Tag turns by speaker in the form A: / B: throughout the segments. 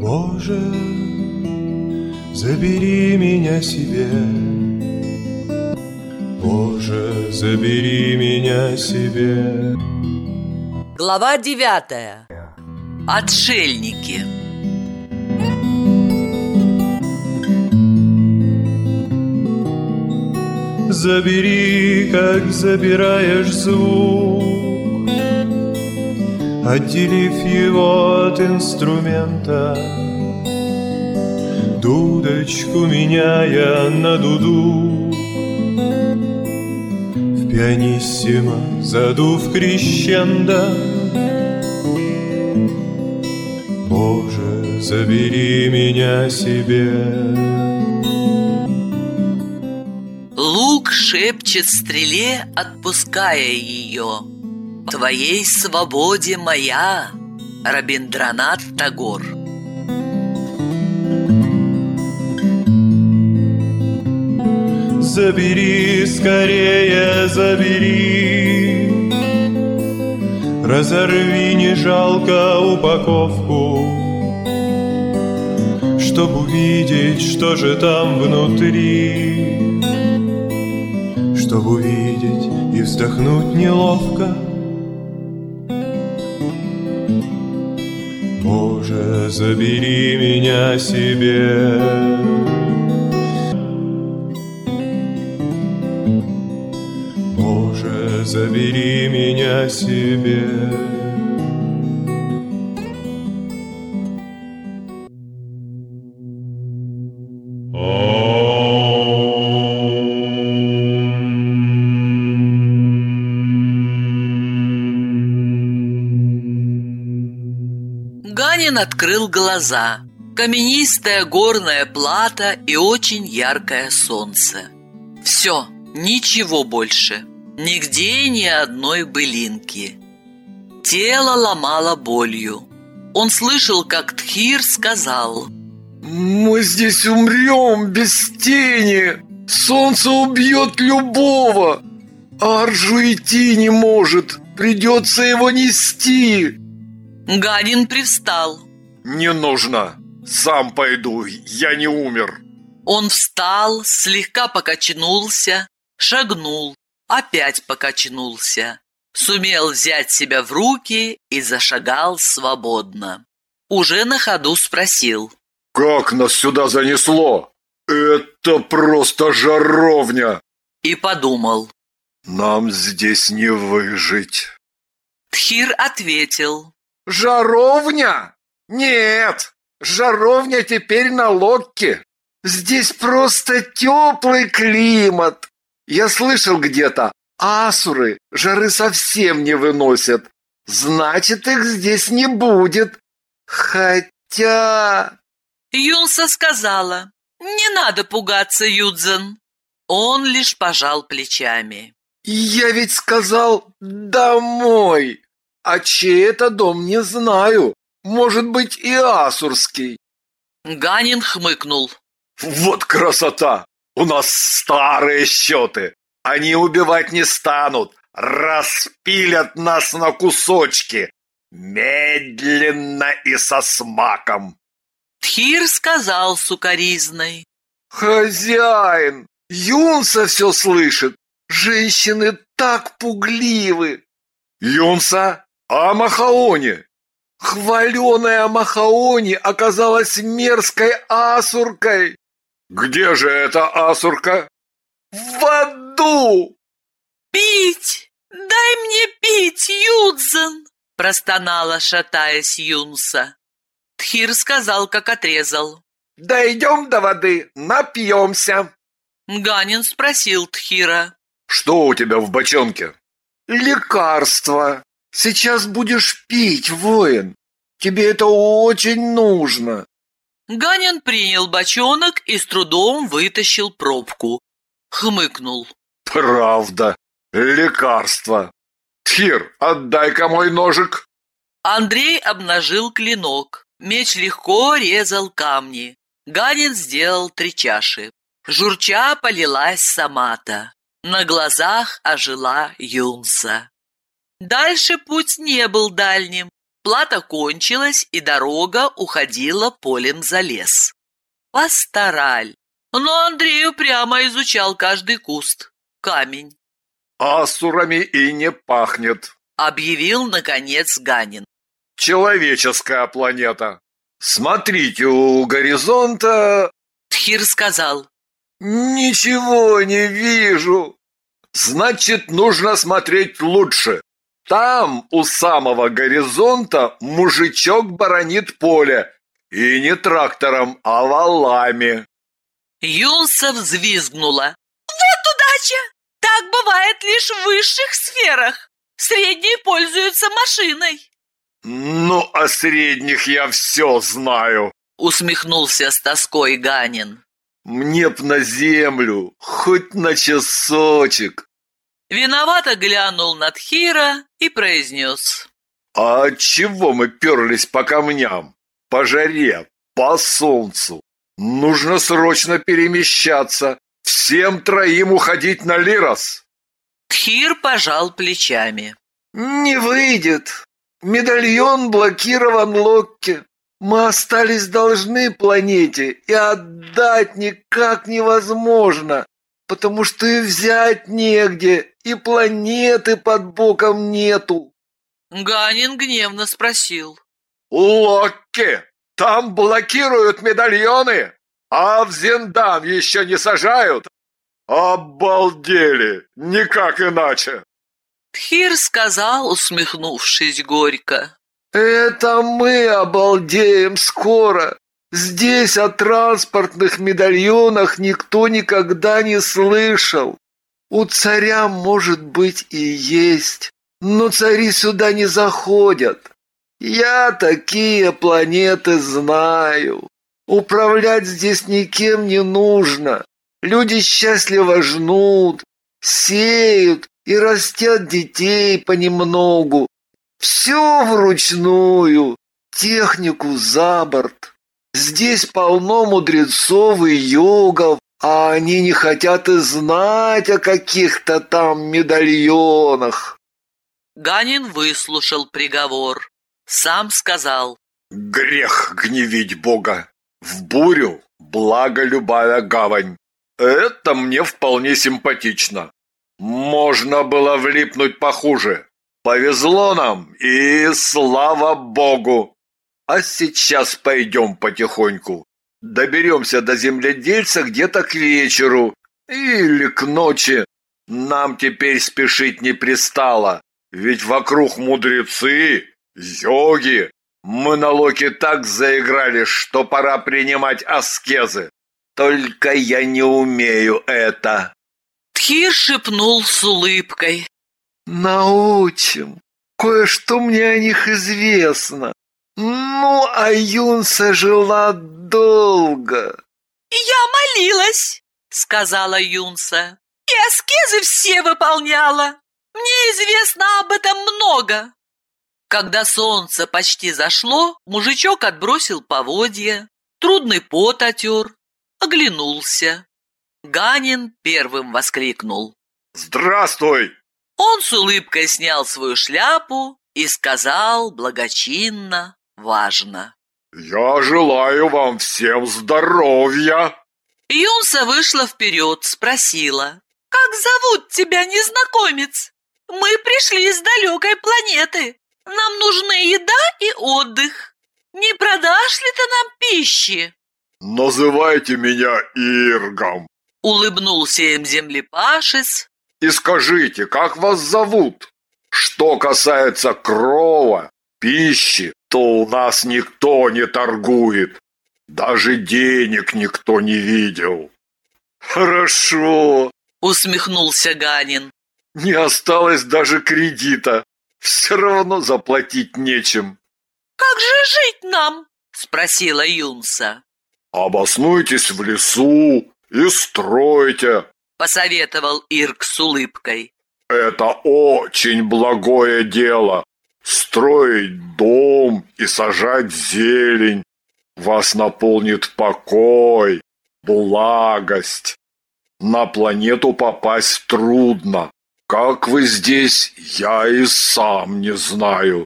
A: Боже, забери меня себе. Боже, забери меня себе.
B: Глава девятая. Отшельники.
A: Забери, как забираешь звук, Отделив его от инструмента, Дудочку меняя на дуду, В пианиссимо задув крещендо, Боже, забери меня себе.
B: Шепчет стреле, отпуская ее. Твоей свободе моя, Рабиндранат Тагор.
A: Забери, скорее забери Разорви, не жалко упаковку Чтоб увидеть, что же там внутри Чтоб увидеть и вздохнуть неловко Боже, забери меня себе Боже, забери меня себе.
B: Ганин открыл глаза. Каменистая горная плата и очень яркое солнце. Все, ничего больше. Нигде ни одной былинки. Тело ломало болью. Он слышал, как Тхир сказал
C: Мы здесь умрем без тени Солнце убьет любого Аржу идти не может Придется его нести
B: Ганин привстал.
C: Не нужно Сам пойду, я не умер
B: Он встал, слегка покачнулся, шагнул, опять покачнулся. Сумел взять себя в руки и зашагал свободно. Уже на ходу спросил.
C: Как нас сюда занесло? Это просто жаровня
B: И подумал.
C: Нам здесь не выжить
B: Тхир ответил.
C: Жаровня? Нет, жаровня теперь на Локке. Здесь просто теплый климат. Я слышал где-то, асуры жары совсем не выносят. Значит, их здесь не будет. Хотя...
B: Юнса сказала. Не надо пугаться, Юдзен. Он лишь пожал плечами.
C: Я ведь сказал «домой». А чей это дом, не знаю. Может быть, и асурский.
B: Ганин хмыкнул.
C: Вот красота! У нас старые счеты. Они убивать не станут. Распилят нас на кусочки. Медленно и со смаком.
B: Тхир сказал сукоризной.
C: Хозяин! Юнса все слышит. Женщины так пугливы. Юнса? А Махаони? Хваленая Махаони оказалась мерзкой асуркой. Где же эта асурка? В аду!
B: «Пить! Дай мне пить, Юдзен!» Простонала, шатаясь Юнса. Тхир сказал, как отрезал.
C: Дойдем до воды, напьемся.
B: Ганин спросил Тхира.
C: Что у тебя в бочонке? Лекарство. Сейчас будешь пить, воин. Тебе это очень нужно.
B: Ганин принял бочонок и с трудом вытащил пробку. Хмыкнул.
C: Правда, лекарство. Тхир, отдай-ка мой ножик.
B: Андрей обнажил клинок. Меч легко резал камни. Ганин сделал три чаши. Журча полилась самата. На глазах ожила Юнса. Дальше путь не был дальним. Плата кончилась, и дорога уходила полем за лес. Пастораль. Но Андрей упрямо изучал каждый куст. Камень.
C: Асурами и не пахнет.
B: Объявил, наконец, Ганин.
C: Человеческая планета. Смотрите, у горизонта...
B: Тхир сказал.
C: Ничего не вижу. Значит, нужно смотреть лучше. Там, у самого горизонта, мужичок баронит поле. И не трактором, а валами.
B: Юнса взвизгнула. Вот удача! Так бывает лишь в высших сферах. Средние пользуются машиной.
C: Ну, о средних я все знаю.
B: Усмехнулся с тоской Ганин.
C: Мне б на землю, хоть на часочек.
B: Виновато глянул на Тхира и произнес.
C: А от чего мы перлись по камням? По жаре, по солнцу. Нужно срочно перемещаться. Всем троим уходить на Лирос.
B: Тхир пожал плечами.
C: Не выйдет. Медальон блокирован Локки. Мы остались должны планете, и отдать никак невозможно, потому что и взять негде, и планеты под боком нету.
B: Ганин гневно спросил.
C: Локки, там блокируют медальоны, а в Зендан еще не сажают? Обалдели, никак иначе.
B: Тхир сказал, усмехнувшись горько.
C: Это мы обалдеем скоро. Здесь о транспортных медальонах никто никогда не слышал. У царя, может быть, и есть, но цари сюда не заходят. Я такие планеты знаю. Управлять здесь никем не нужно. Люди счастливо жнут, сеют и растят детей понемногу, все вручную, технику за борт. Здесь полно мудрецов и йогов, а они не хотят и знать о каких-то там медальонах.
B: Ганин выслушал приговор. Сам сказал.
C: Грех гневить Бога. В бурю благо любая гавань. Это мне вполне симпатично. Можно было влипнуть похуже. Повезло нам, и слава богу! А сейчас пойдем потихоньку. Доберемся до земледельца где-то к вечеру или к ночи. Нам теперь спешить не пристало, ведь вокруг мудрецы, йоги. Мы на Локе так заиграли, что пора принимать аскезы. Только я не умею это.
B: Тхир шепнул с улыбкой.
C: Научим. Кое-что мне о них известно. Ну, а Юнса жила долго.
B: Я молилась, сказала Юнса. И аскезы все выполняла. Мне известно об этом много. Когда солнце почти зашло, мужичок отбросил поводья, трудный пот отер, оглянулся. Ганин первым воскликнул.
C: «Здравствуй!»
B: Он с улыбкой снял свою шляпу и сказал благочинно, важно.
C: «Я желаю вам всем здоровья!»
B: Юнса вышла вперед, спросила. «Как зовут тебя, незнакомец? Мы пришли из далекой планеты. Нам нужны еда и отдых. Не продашь ли ты нам пищи?»
C: «Называйте меня Иргом!»
B: Улыбнулся им землепашец,
C: и скажите, как вас зовут? Что касается крова, пищи, то у нас никто не торгует. Даже денег никто не видел. Хорошо,
B: усмехнулся Ганин.
C: Не осталось даже кредита. Все равно заплатить нечем.
B: Как же жить нам? Спросила Юнса.
C: Обоснуйтесь в лесу и стройте,
B: посоветовал Ирк с улыбкой.
C: Это очень благое дело. Строить дом и сажать зелень. Вас наполнит покой, благость. На планету попасть трудно. Как вы здесь, я и сам не знаю.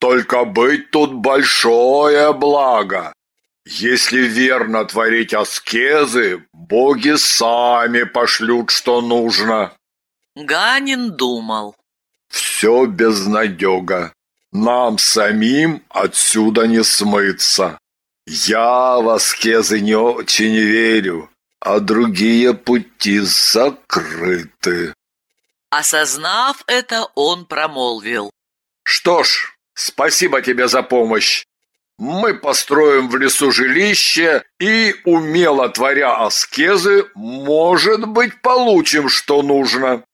C: Только быть тут большое благо. Если верно творить аскезы, боги сами пошлют, что нужно.
B: Ганин думал.
C: Все безнадега. Нам самим отсюда не смыться. Я в аскезы не очень верю, а другие пути закрыты.
B: Осознав это, он промолвил.
C: Что ж, спасибо тебе за помощь. Мы построим в лесу жилище и, умело творя аскезы, может быть, получим, что нужно.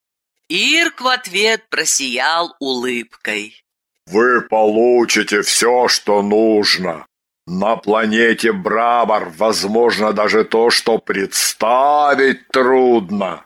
B: Ирк в ответ просиял улыбкой.
C: Вы получите все, что нужно. На планете Брабар возможно даже то, что представить трудно.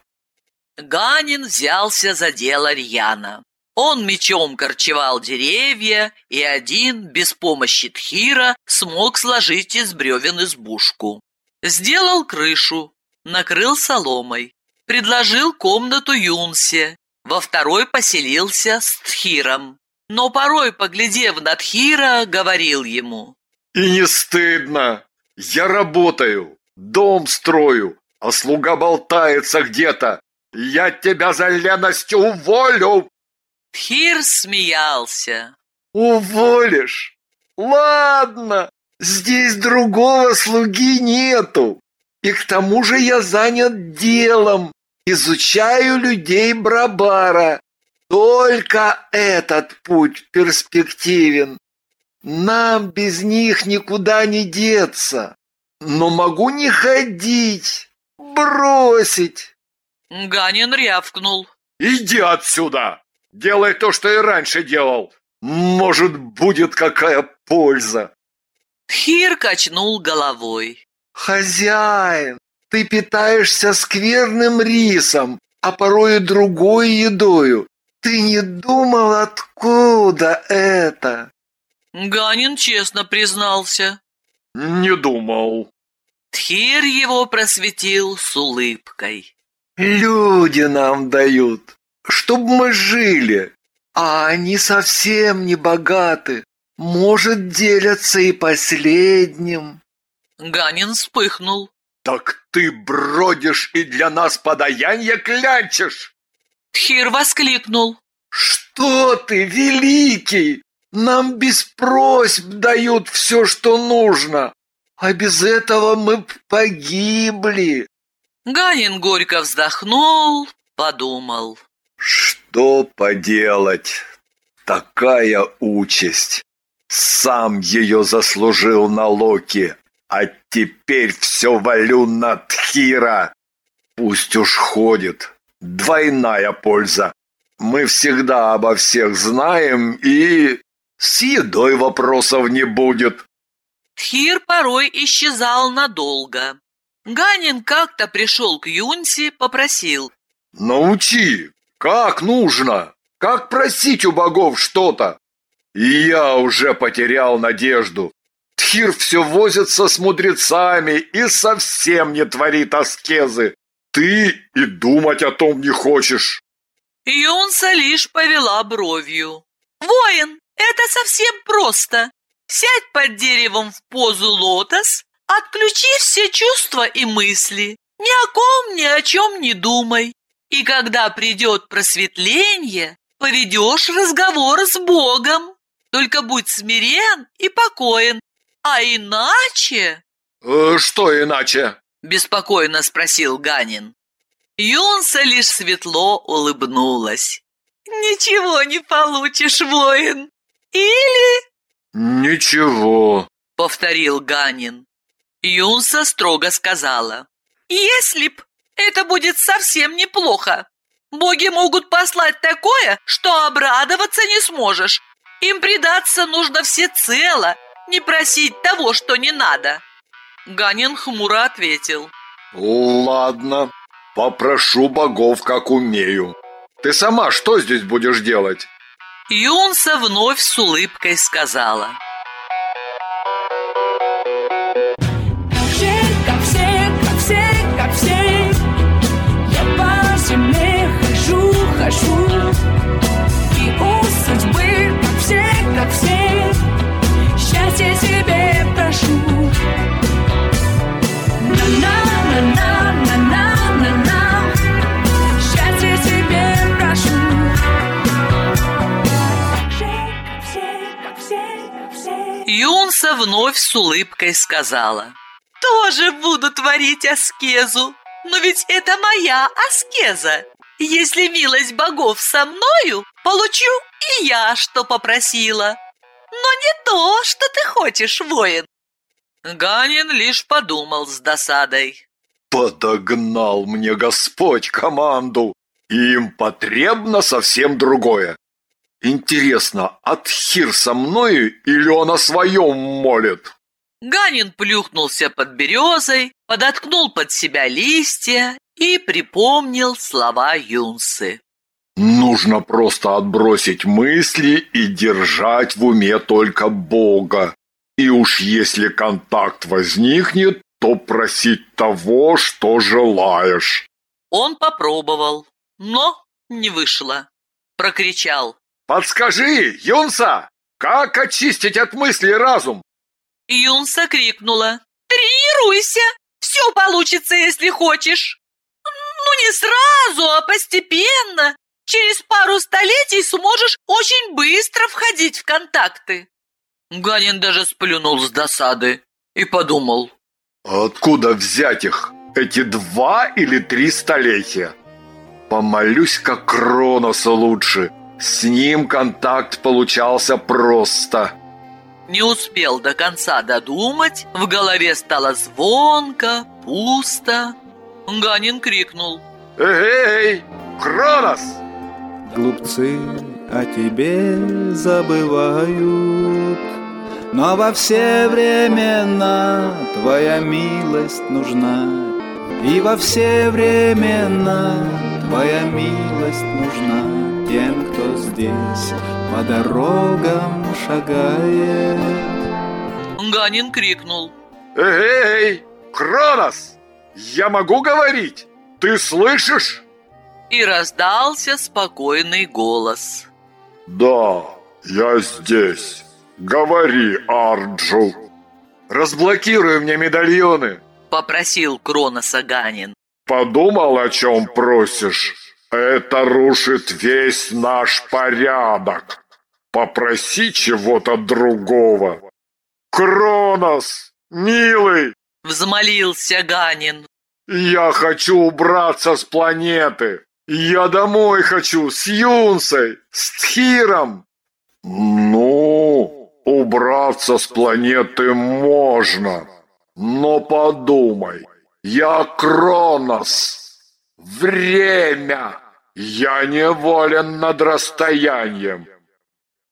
B: Ганин взялся за дело рьяно. Он мечом корчевал деревья, и один, без помощи Тхира, смог сложить из бревен избушку. Сделал крышу, накрыл соломой, предложил комнату Юнсе, во второй поселился с Тхиром. Но порой, поглядев на Тхира, говорил ему,
C: И не стыдно. Я работаю, дом строю, а слуга болтается где-то. Я тебя за леность уволю.
B: Тхир смеялся.
C: Уволишь? Ладно, здесь другого слуги нету. И к тому же я занят делом. Изучаю людей Брабара. Только этот путь перспективен. Нам без них никуда не деться. Но могу не ходить, бросить.
B: Ганин рявкнул.
C: Иди отсюда! Делай то, что и раньше делал. Может, будет какая польза.
B: Тхир качнул головой.
C: Хозяин, ты питаешься скверным рисом, а порой и другой едою. Ты не думал, откуда это?
B: Ганин честно признался.
C: Не думал.
B: Тхир его просветил с улыбкой.
C: Люди нам дают, чтоб мы жили, а они совсем не богаты. Может, делятся и последним.
B: Ганин вспыхнул.
C: Так ты бродишь и для нас подаяние клянчишь?
B: Тхир воскликнул.
C: Что ты, великий? Нам без просьб дают все, что нужно, а без этого мы погибли.
B: Ганин горько вздохнул, подумал.
C: Что поделать? Такая участь. Сам ее заслужил на Локи, а теперь все валю на Тхира. Пусть уж ходит. Двойная польза. Мы всегда обо всех знаем и... С едой вопросов не будет.
B: Тхир порой исчезал надолго. Ганин как-то пришел к Юнси, попросил.
C: Научи, как нужно, как просить у богов что-то. И я уже потерял надежду. Тхир все возится с мудрецами и совсем не творит аскезы. Ты и думать о том не хочешь.
B: Юнса лишь повела бровью. «Воин, это совсем просто. Сядь под деревом в позу лотос, отключи все чувства и мысли. Ни о ком, ни о чем не думай. И когда придет просветление, поведешь разговор с Богом. Только будь смирен и покоен. А иначе...
C: Э, что иначе?
B: Беспокойно спросил Ганин. Юнса лишь светло улыбнулась. «Ничего не получишь, воин! Или...»
C: «Ничего», —
B: повторил Ганин. Юнса строго сказала. «Если б это будет совсем неплохо. Боги могут послать такое, что обрадоваться не сможешь. Им предаться нужно всецело, не просить того, что не надо». Ганин хмуро ответил.
C: «Ладно, попрошу богов, как умею. Ты сама что здесь будешь делать?»
B: Юнса вновь с улыбкой сказала. Юнса вновь с улыбкой сказала. Тоже буду творить аскезу. Но ведь это моя аскеза. Если милость богов со мною, получу и я, что попросила. Но не то, что ты хочешь, воин. Ганин лишь подумал с досадой.
C: Подогнал мне Господь команду, и им потребно совсем другое. Интересно, Атхир со мною или он о своем молит?
B: Ганин плюхнулся под березой, подоткнул под себя листья и припомнил слова Юнсы.
C: Нужно просто отбросить мысли и держать в уме только Бога. И уж если контакт возникнет, то просить того, что желаешь.
B: Он попробовал, но не вышло. Прокричал.
C: Подскажи, Юнса, как очистить от мыслей разум?
B: Юнса крикнула. «Тренируйся! Все получится, если хочешь!» «Ну, не сразу, а постепенно. Через пару столетий сможешь очень быстро входить в контакты». Ганин даже сплюнул с досады и подумал.
C: Откуда взять их? Эти два или три столетия? Помолюсь как Кроносу лучше. С ним контакт получался просто.
B: Не успел до конца додумать, в голове стало звонко, пусто. Ганин крикнул.
C: Эй, Кронос!
D: Глупцы о тебе забывают, Но во все времена твоя милость нужна, И во все времена твоя милость нужна Тем, кто здесь по дорогам шагает.
B: Ганин крикнул.
C: Эй, Кронос! Я могу говорить? Ты слышишь?
B: И раздался спокойный голос.
C: Да, я здесь. Говори, Арджу. Разблокируй мне медальоны.
B: Попросил Кроноса Ганин.
C: Подумал, о чем просишь? Это рушит весь наш порядок. Попроси чего-то другого. Кронос, милый,
B: Взмолился Ганин.
C: я хочу убраться с планеты. Я домой хочу с Юнсой, с Тхиром. Ну, убраться с планеты можно. Но подумай, я Кронос. Время. Я не волен над расстоянием.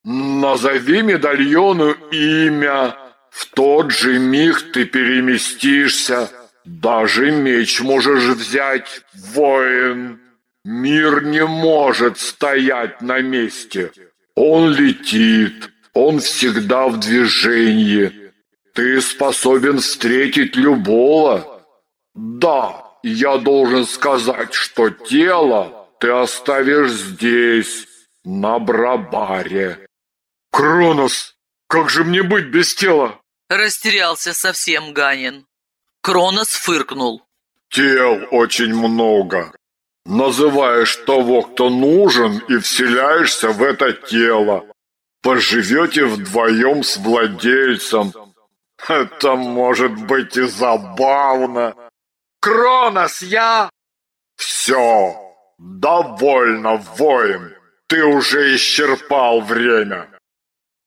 C: Назови медальону имя. В тот же миг ты переместишься. Даже меч можешь взять, воин. Мир не может стоять на месте. Он летит. Он всегда в движении. Ты способен встретить любого. Да, я должен сказать, что тело ты оставишь здесь, на Брабаре. Кронос, как же мне быть без тела?
B: Растерялся совсем Ганин. Кронос фыркнул.
C: Тел очень много. Называешь того, кто нужен, и вселяешься в это тело. Поживете вдвоем с владельцем. Это может быть и забавно. Кронос, я... Все, довольно, воин. Ты уже исчерпал время.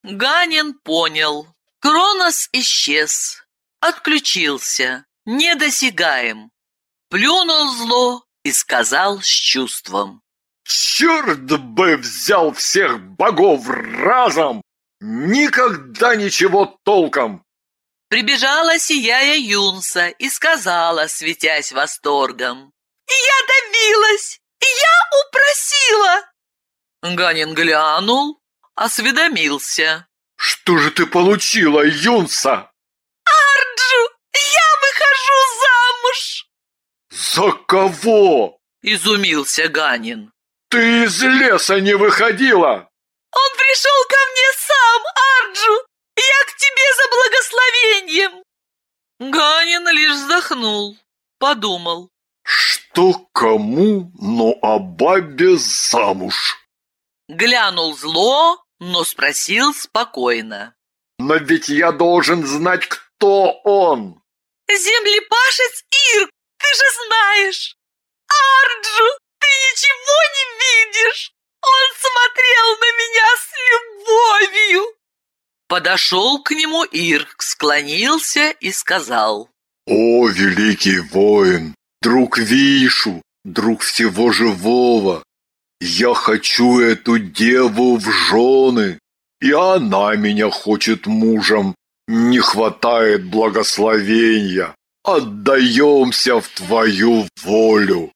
B: Ганин понял. Кронос исчез. Отключился. Недосягаем. Плюнул зло и сказал с чувством.
C: Черт бы взял всех богов разом! Никогда ничего толком!
B: Прибежала сияя Юнса и сказала, светясь восторгом. «Я добилась! Я упросила!» Ганин глянул, осведомился.
C: Что же ты получила, Юнса?
B: Арджу, я выхожу замуж!
C: За кого?
B: Изумился Ганин.
C: Ты из леса не выходила?
B: Он пришел ко мне сам, Арджу! Я к тебе за благословением! Ганин лишь вздохнул, подумал.
C: Что кому, но о бабе замуж?
B: Глянул зло, но спросил спокойно.
C: Но ведь я должен знать, кто он.
B: Землепашец Ир, ты же знаешь. Арджу, ты ничего не видишь. Он смотрел на меня с. Подошел к нему Ирк, склонился и сказал.
C: О, великий воин, друг Вишу, друг всего живого, я хочу эту деву в жены, и она меня хочет мужем. Не хватает благословения. Отдаемся в твою волю.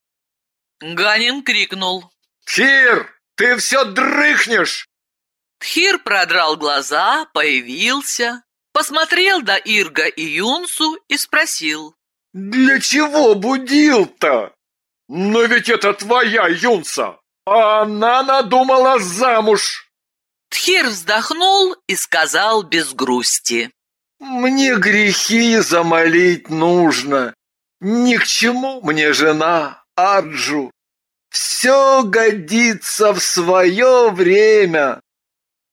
B: Ганин крикнул.
C: Тир, ты все дрыхнешь!
B: Тхир продрал глаза, появился, посмотрел до Ирга и Юнсу и спросил.
C: Для чего будил-то? Но ведь это твоя Юнса, а она надумала замуж.
B: Тхир вздохнул и сказал без грусти.
C: Мне грехи замолить нужно. Ни к чему мне жена, Арджу. Все годится в свое время.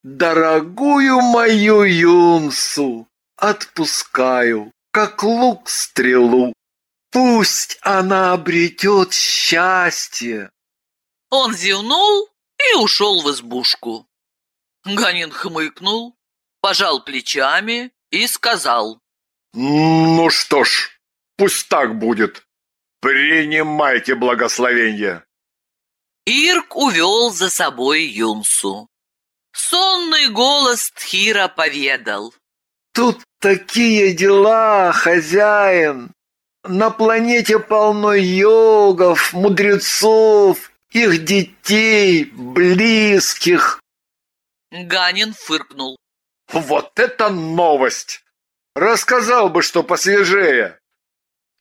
C: Дорогую мою Юнсу отпускаю, как лук стрелу. Пусть она обретет счастье.
B: Он зевнул и ушел в избушку. Ганин хмыкнул, пожал плечами и сказал.
C: Ну что ж, пусть так будет. Принимайте благословение.
B: Ирк увел за собой Юнсу. Сонный голос Тхира поведал.
C: Тут такие дела, хозяин. На планете полно йогов, мудрецов, их детей, близких.
B: Ганин фыркнул.
C: Вот это новость! Рассказал бы, что посвежее.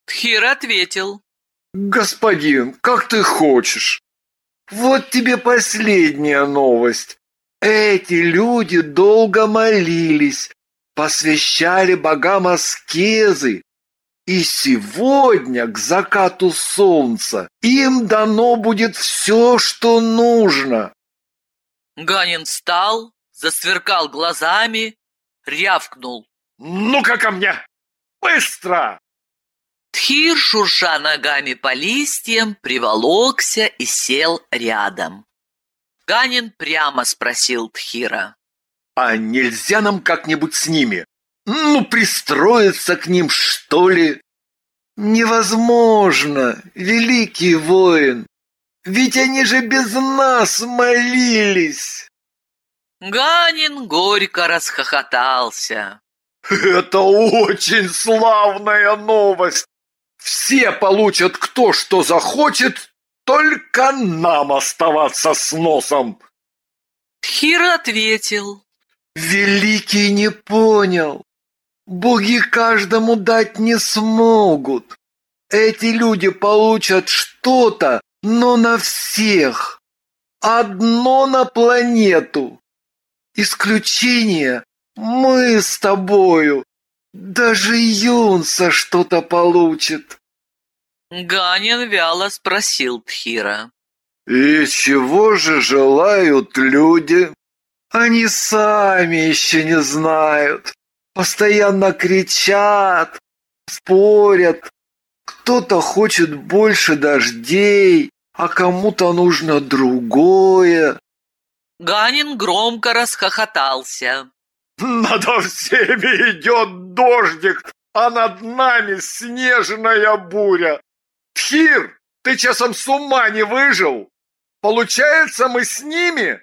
B: Тхир ответил.
C: Господин, как ты хочешь. Вот тебе последняя новость. Эти люди долго молились, посвящали богам аскезы, и сегодня, к закату солнца, им дано будет все, что нужно.
B: Ганин встал, засверкал глазами, рявкнул.
C: Ну-ка ко мне! Быстро!
B: Тхир, шурша ногами по листьям, приволокся и сел рядом. Ганин прямо спросил Тхира.
C: А нельзя нам как-нибудь с ними? Ну, пристроиться к ним, что ли? Невозможно, великий воин. Ведь они же без нас молились.
B: Ганин горько расхохотался.
C: Это очень славная новость. Все получат кто что захочет, только нам оставаться с носом.
B: Тхир ответил.
C: Великий не понял. Боги каждому дать не смогут. Эти люди получат что-то, но на всех. Одно на планету. Исключение мы с тобою. Даже Юнса что-то получит.
B: Ганин вяло спросил Тхира.
C: И чего же желают люди? Они сами еще не знают. Постоянно кричат, спорят. Кто-то хочет больше дождей, а кому-то нужно другое.
B: Ганин громко расхохотался.
C: Над всеми идет дождик, а над нами снежная буря. Тхир, ты часом с ума не выжил? Получается, мы с ними?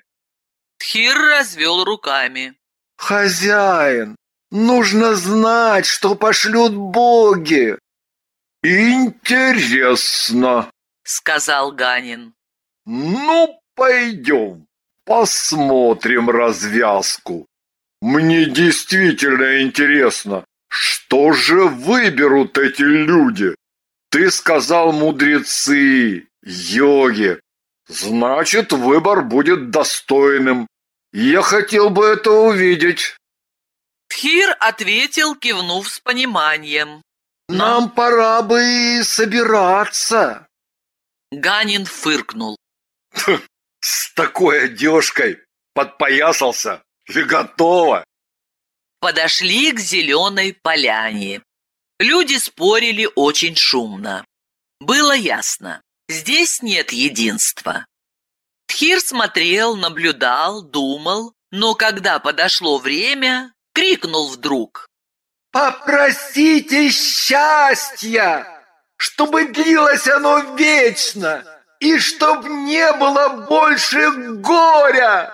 B: Тхир развел руками.
C: Хозяин, нужно знать, что пошлют боги. Интересно,
B: сказал Ганин.
C: Ну, пойдем. посмотрим развязку. Мне действительно интересно, что же выберут эти люди? Ты сказал мудрецы, йоги. Значит, выбор будет достойным. Я хотел бы это увидеть.
B: Тхир ответил, кивнув с пониманием.
C: Нам пора бы и собираться.
B: Ганин фыркнул.
C: С такой одежкой подпоясался и готово.
B: Подошли к зеленой поляне. Люди спорили очень шумно. Было ясно, здесь нет единства. Тхир смотрел, наблюдал, думал, но когда подошло время, крикнул вдруг.
C: Попросите счастья, чтобы длилось оно вечно, и чтоб не было больше горя.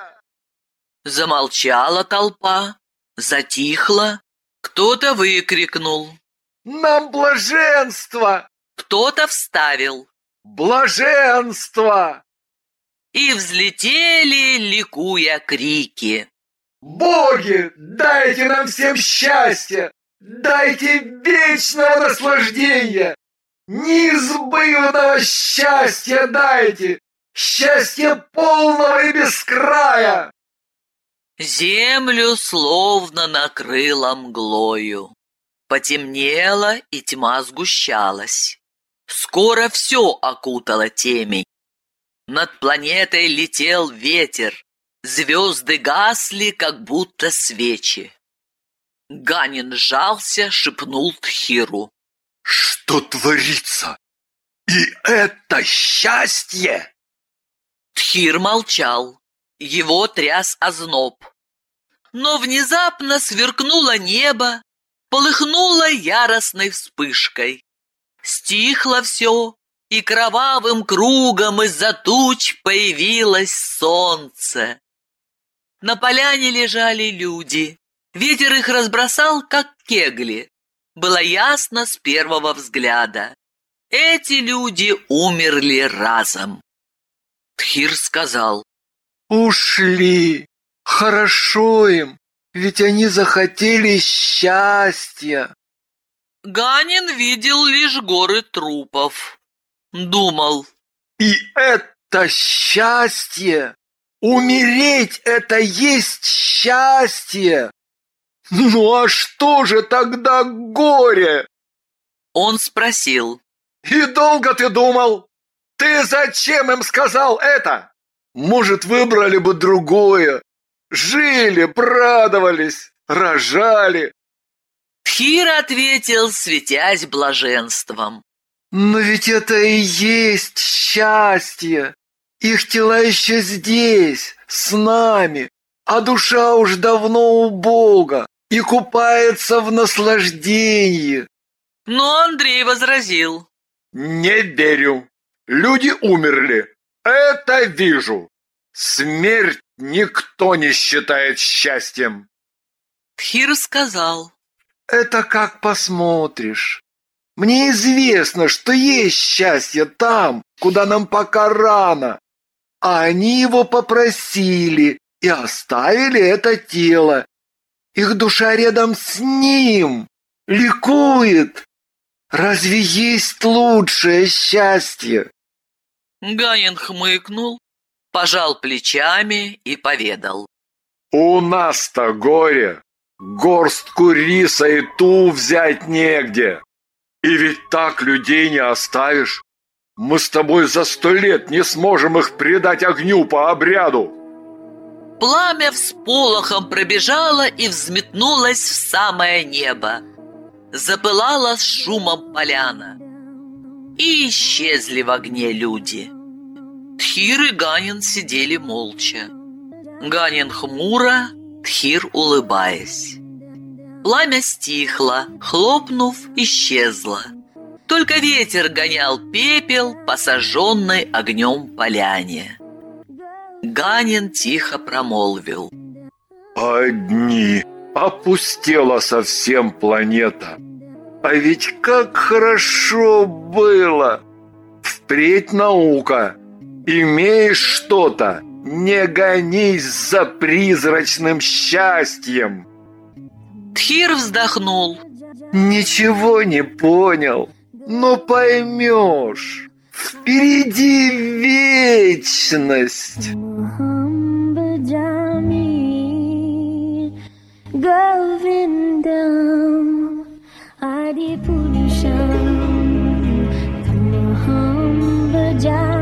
B: Замолчала толпа, затихла, кто-то выкрикнул.
C: Нам блаженство!
B: Кто-то вставил.
C: Блаженство!
B: И взлетели, ликуя крики.
C: Боги, дайте нам всем счастье! Дайте вечного наслаждения! Неизбывного счастья дайте! Счастья полного и без края!
B: Землю словно накрыло мглою. Потемнело, и тьма сгущалась. Скоро все окутало темень. Над планетой летел ветер. Звезды гасли, как будто свечи. Ганин сжался, шепнул Тхиру.
C: Что творится? И это счастье?
B: Тхир молчал. Его тряс озноб. Но внезапно сверкнуло небо, полыхнуло яростной вспышкой. Стихло все, и кровавым кругом из-за туч появилось солнце. На поляне лежали люди. Ветер их разбросал, как кегли. Было ясно с первого взгляда. Эти люди умерли разом. Тхир сказал.
C: Ушли. Хорошо им, ведь они захотели счастья.
B: Ганин видел лишь горы трупов. Думал.
C: И это счастье! Умереть — это есть счастье! Ну а что же тогда горе?
B: Он спросил.
C: И долго ты думал? Ты зачем им сказал это? Может, выбрали бы другое? Жили, радовались, рожали.
B: Тхир ответил, светясь блаженством.
C: Но ведь это и есть счастье. Их тела еще здесь, с нами, а душа уж давно у Бога и купается в наслаждении.
B: Но Андрей возразил.
C: Не верю. Люди умерли. Это вижу. Смерть никто не считает счастьем.
B: Тхир сказал.
C: Это как посмотришь. Мне известно, что есть счастье там, куда нам пока рано. А они его попросили и оставили это тело. Их душа рядом с ним, ликует. Разве есть лучшее счастье?
B: Ганин хмыкнул, пожал плечами и поведал.
C: У нас-то горе. Горстку риса и ту взять негде. И ведь так людей не оставишь. Мы с тобой за сто лет не сможем их предать огню по обряду.
B: Пламя всполохом пробежало и взметнулось в самое небо. Запылала с шумом поляна. И исчезли в огне люди. Тхир и Ганин сидели молча. Ганин хмуро, Тхир улыбаясь. Пламя стихло, хлопнув, исчезло. Только ветер гонял пепел по сожженной огнем поляне. Ганин тихо промолвил.
C: Одни. Опустела совсем планета. А ведь как хорошо было! Впредь наука. Имеешь что-то, Не гонись за призрачным счастьем.
B: Тхир вздохнул.
C: Ничего не понял, но поймешь. Впереди вечность.
E: Govindam Adipurusham Tamaham Bhajami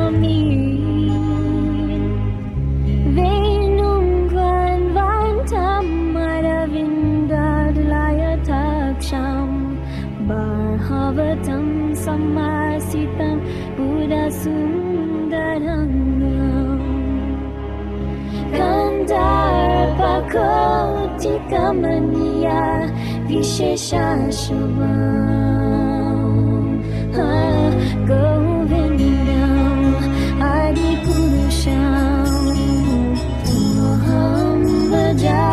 E: पावतं सम्मासितं पुरसुन्दरं गन्धार्पकौचिकमनीया विशेषाशवा गोविन्दं आदिपुरुषं त्वहं भजा